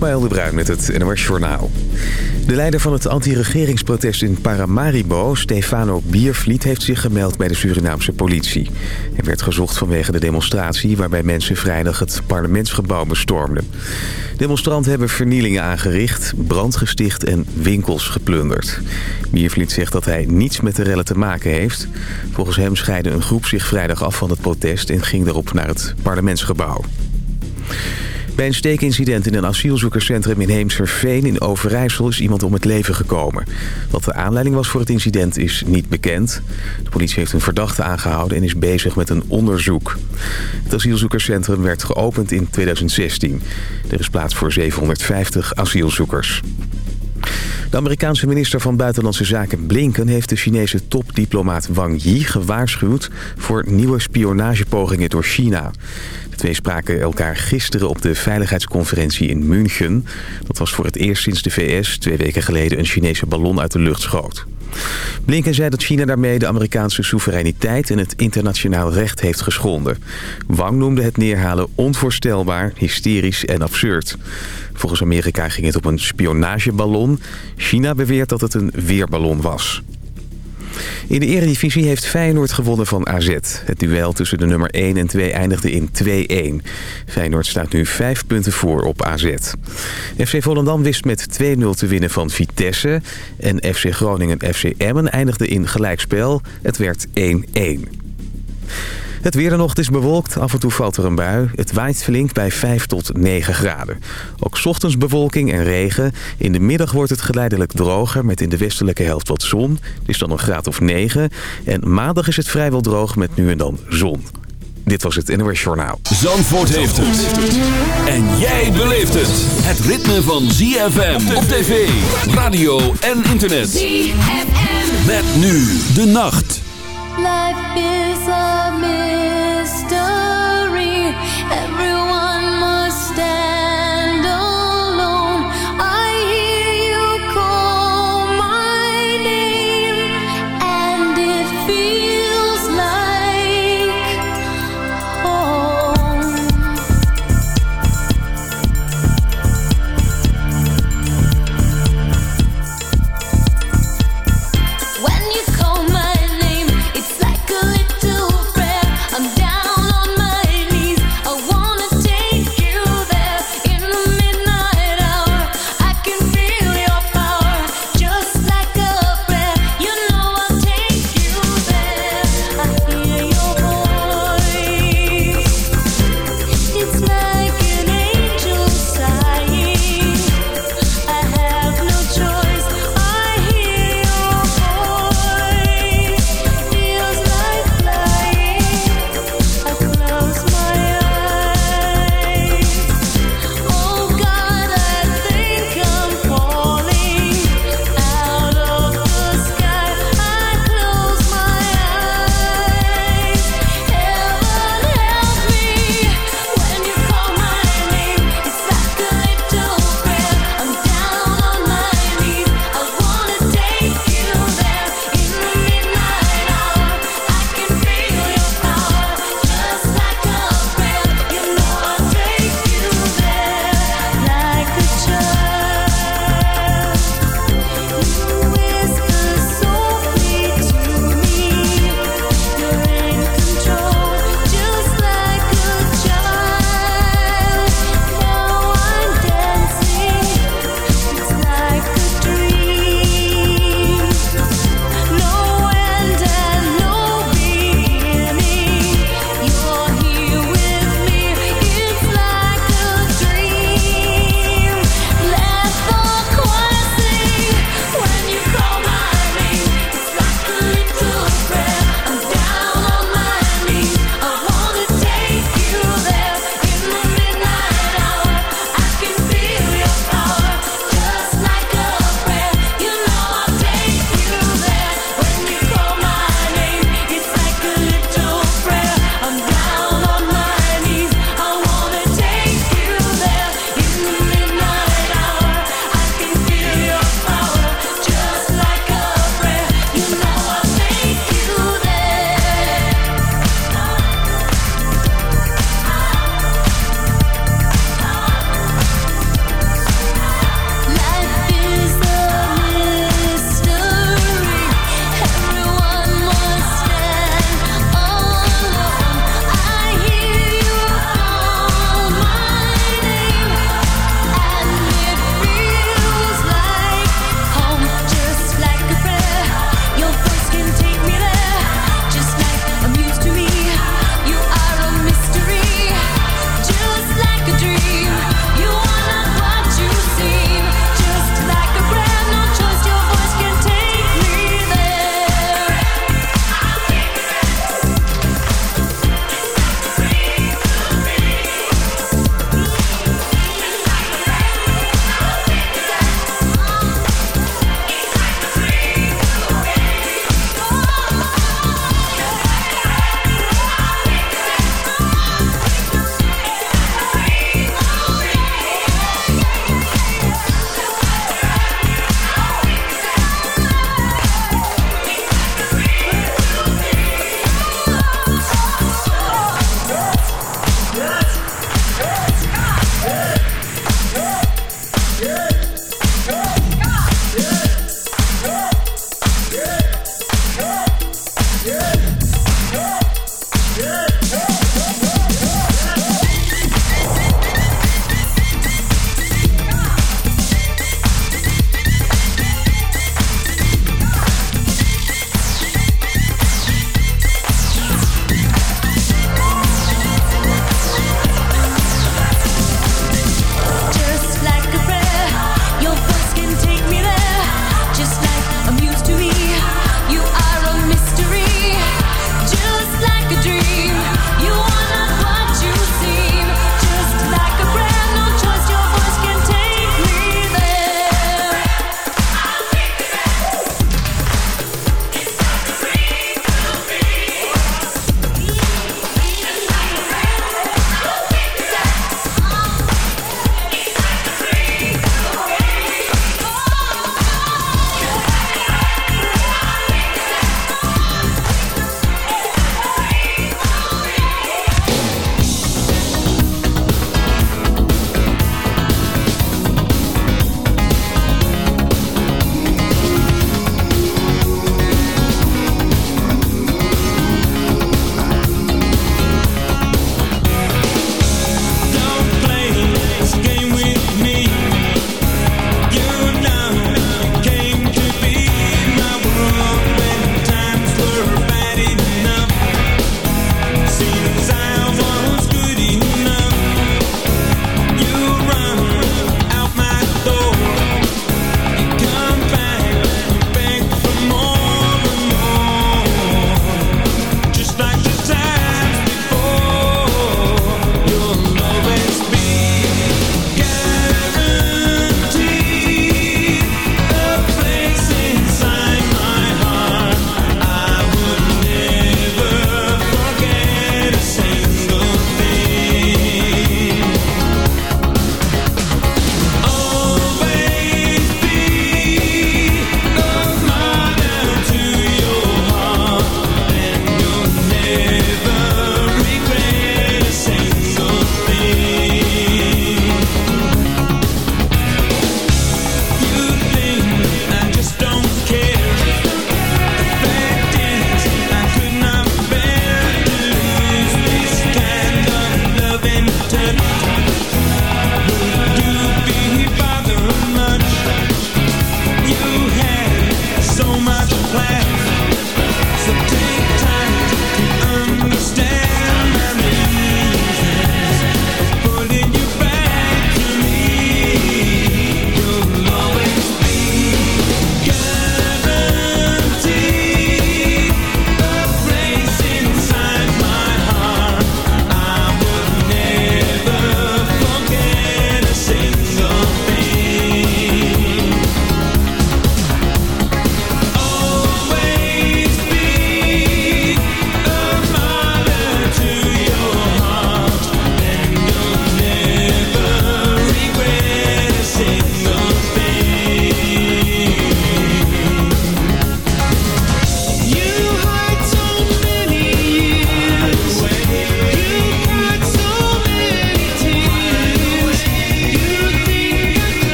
Ismaël de Bruin met het NOS Journaal. De leider van het anti-regeringsprotest in Paramaribo, Stefano Biervliet... heeft zich gemeld bij de Surinaamse politie. Hij werd gezocht vanwege de demonstratie... waarbij mensen vrijdag het parlementsgebouw bestormden. Demonstranten hebben vernielingen aangericht, brand gesticht en winkels geplunderd. Biervliet zegt dat hij niets met de rellen te maken heeft. Volgens hem scheidde een groep zich vrijdag af van het protest... en ging daarop naar het parlementsgebouw. Bij een steekincident in een asielzoekerscentrum in Heemserveen in Overijssel is iemand om het leven gekomen. Wat de aanleiding was voor het incident is niet bekend. De politie heeft een verdachte aangehouden en is bezig met een onderzoek. Het asielzoekerscentrum werd geopend in 2016. Er is plaats voor 750 asielzoekers. De Amerikaanse minister van Buitenlandse Zaken Blinken heeft de Chinese topdiplomaat Wang Yi gewaarschuwd voor nieuwe spionagepogingen door China twee spraken elkaar gisteren op de veiligheidsconferentie in München. Dat was voor het eerst sinds de VS twee weken geleden een Chinese ballon uit de lucht schoot. Blinken zei dat China daarmee de Amerikaanse soevereiniteit en het internationaal recht heeft geschonden. Wang noemde het neerhalen onvoorstelbaar, hysterisch en absurd. Volgens Amerika ging het op een spionageballon. China beweert dat het een weerballon was. In de eredivisie heeft Feyenoord gewonnen van AZ. Het duel tussen de nummer 1 en 2 eindigde in 2-1. Feyenoord staat nu 5 punten voor op AZ. FC Volendam wist met 2-0 te winnen van Vitesse. En FC Groningen FC Emmen eindigde in gelijkspel. Het werd 1-1. Het weer het is bewolkt. Af en toe valt er een bui. Het waait flink bij 5 tot 9 graden. Ook ochtends bewolking en regen. In de middag wordt het geleidelijk droger met in de westelijke helft wat zon. Het is dan een graad of 9. En maandag is het vrijwel droog met nu en dan zon. Dit was het NOS Journaal. Zandvoort heeft het. En jij beleeft het. Het ritme van ZFM op tv, radio en internet. ZFM. Met nu de nacht.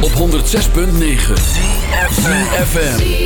Op 106.9 FM.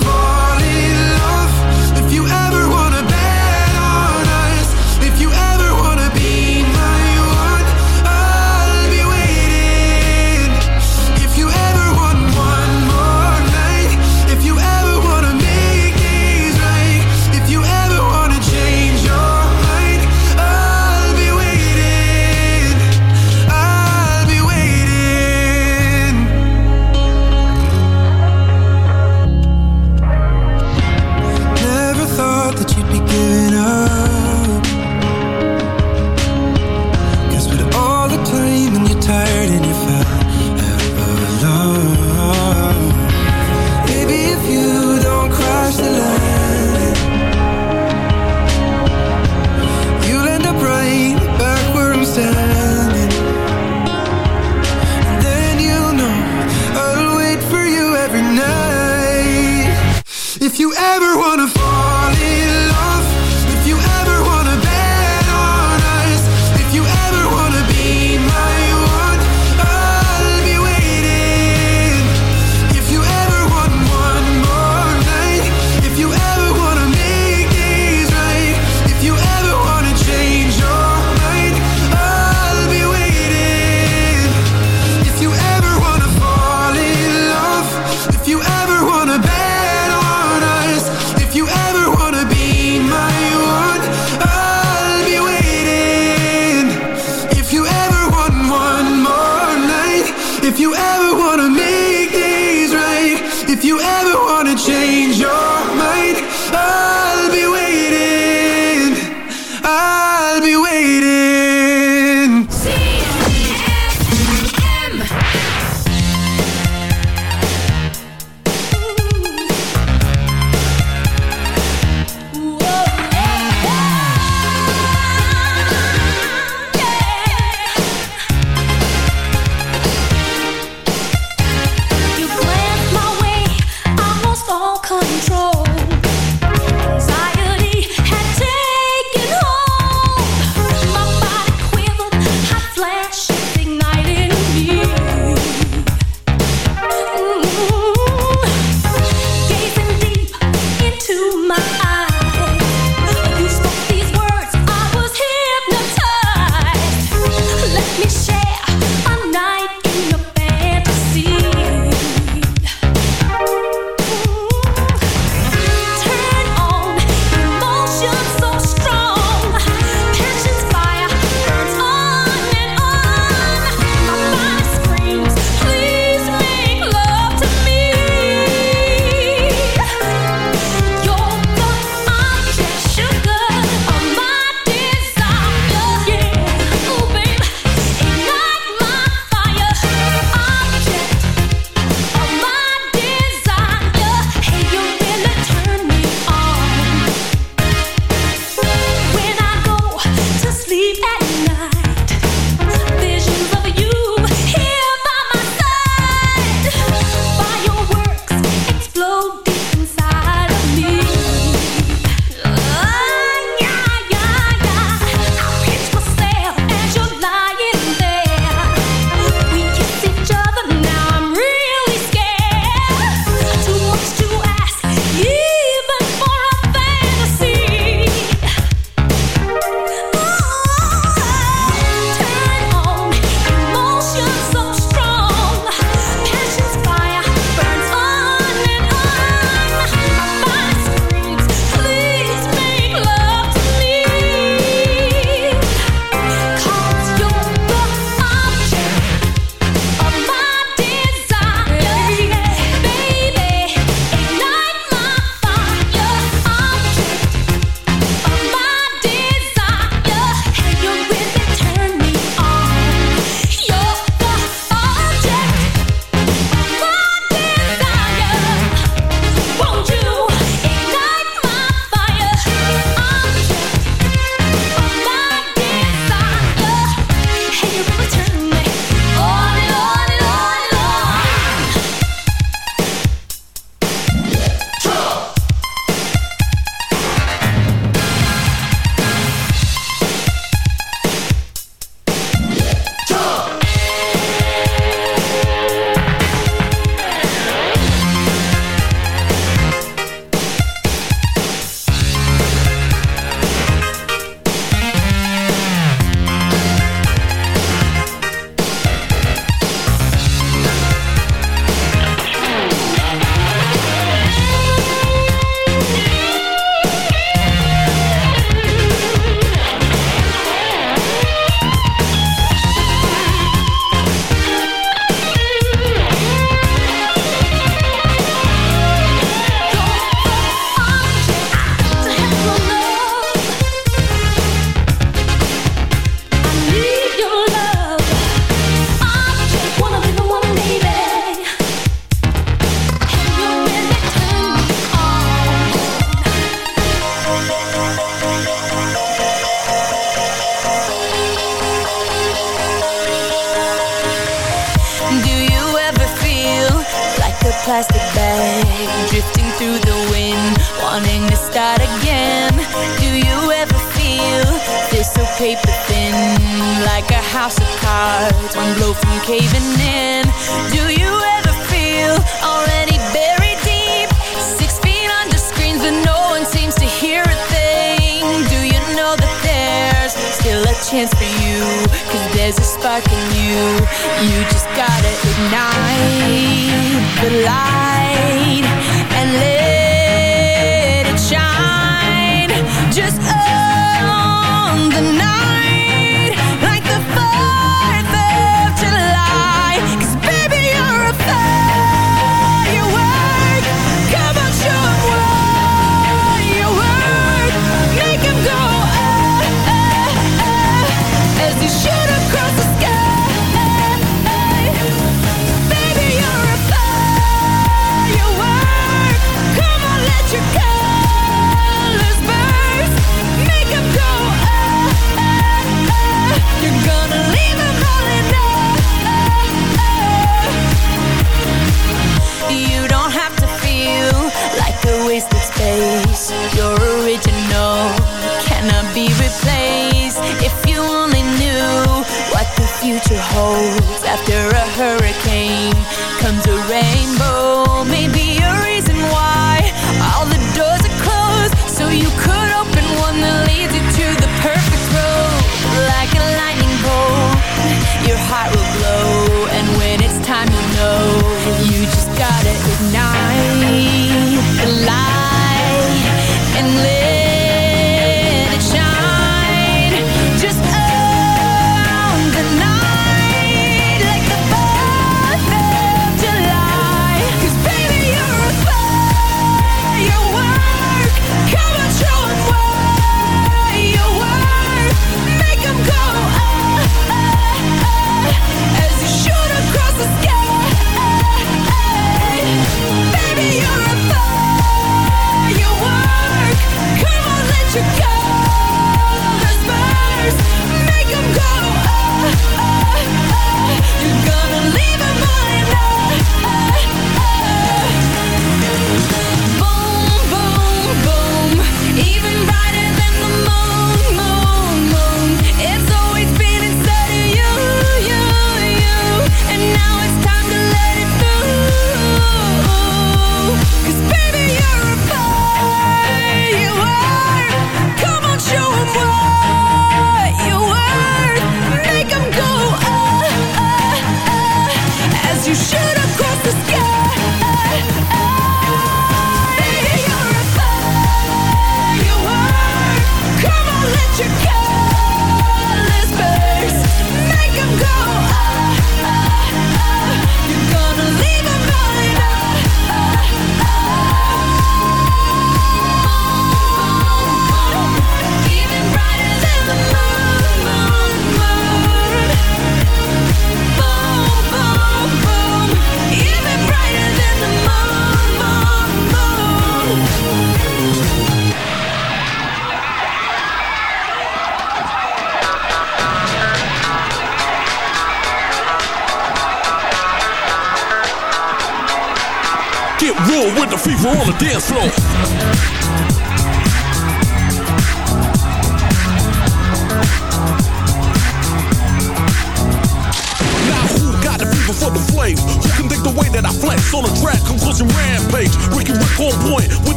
dance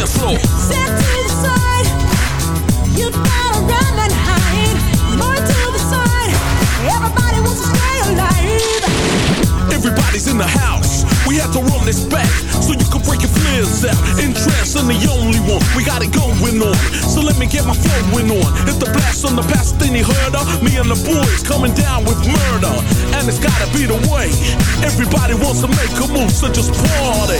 dance floor. Step to the side. You gotta run and hide. More to the side. Everybody wants to stay alive. Everybody's in the house. We had to run this back so you can break your flares out. In trance, the only one. We got it going on. So let me get my flowing on. Hit the blast on the past, then he heard her. Me and the boys coming down with murder. And it's gotta be the way. Everybody wants to make a move, so just party.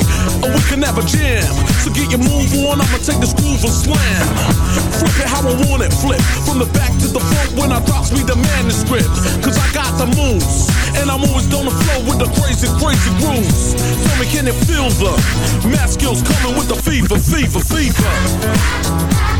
Have jam. So get your move on, I'ma take this groove and slam. Flip it how I want it, flip. From the back to the front when I drops me the manuscript. Cause I got the moves. And I'm always gonna flow with the crazy, crazy grooves. Tell me, can it feel the math skills coming with the fever, fever, fever?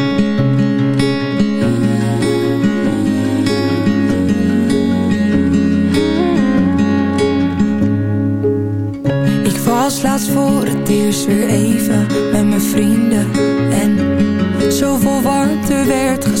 was voor het eerst weer even met mijn vrienden. En zoveel warmte werd gezet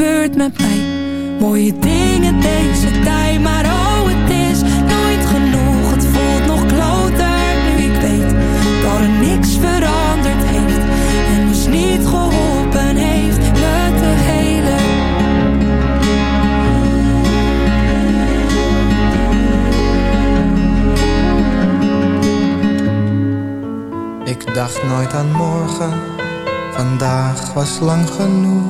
gebeurt met mij. Mooie dingen deze tijd, maar oh het is nooit genoeg. Het voelt nog kloter nu ik weet dat er niks veranderd heeft En dus niet geholpen heeft me te helen Ik dacht nooit aan morgen, vandaag was lang genoeg.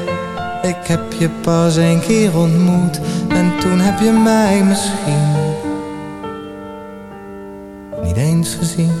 Heb je pas een keer ontmoet en toen heb je mij misschien niet eens gezien.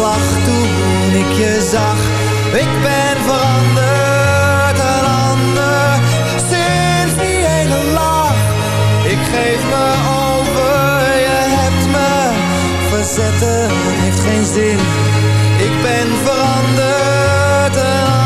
Wacht toen ik je zag. Ik ben veranderd, een ander, sinds die hele lach. Ik geef me over, je hebt me verzetten, heeft geen zin. Ik ben veranderd, een ander.